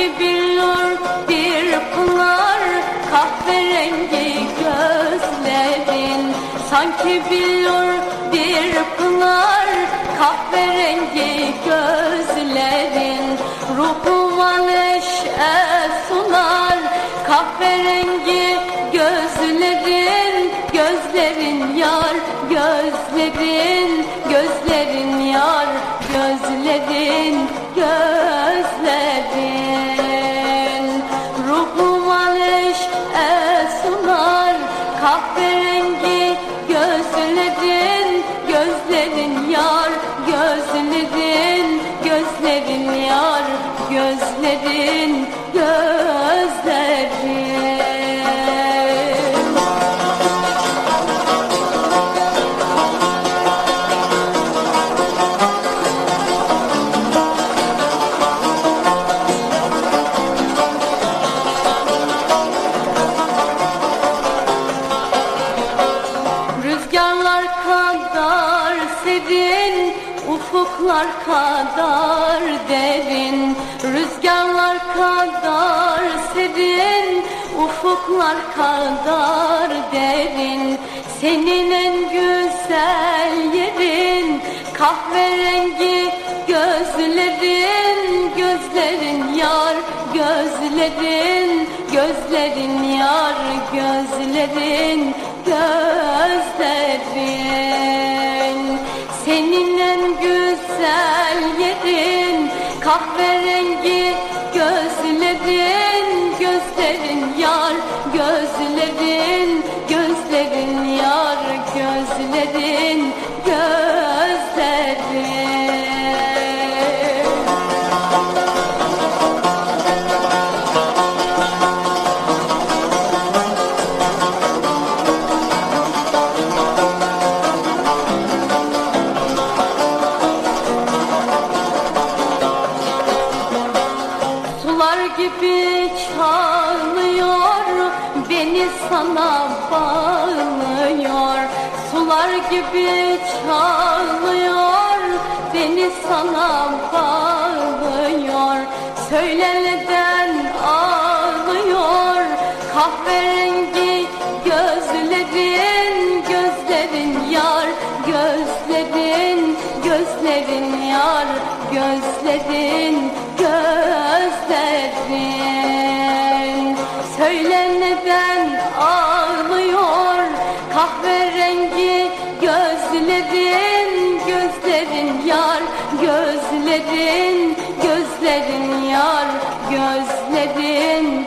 sanki bir bir pınar kahverengi gözlerin. Sanki bir bir pınar kahverengi gözlerin. Ruhuma neşe sunar kahverengi gözlerin. Gözlerin yar gözlerin gözlerin yar gözlerin gözlerin kahverengi gözlerin Gözlerin yar gözlerin gözlerin yar gözlerin kadar serin, ufuklar kadar derin Rüzgarlar kadar serin, ufuklar kadar derin Senin en güzel yerin, kahverengi gözlerin. Gözlerin yar, gözlerin, gözlerin yar, gözlerin gözlerin Senin en güzel yerin kahverengi gözlerin Gözlerin yar gözlerin gözlerin yar gözlerin gözlerin Sular gibi çağlıyor Beni sana bağlıyor. Sular gibi çağlıyor Beni sana bağlıyor. Söyle Gözlerin yar Gözlerin Gözlerin. Söyle neden ağlıyor Kahverengi gözlerin? Gözlerin yar Gözlerin Gözlerin yar Gözlerin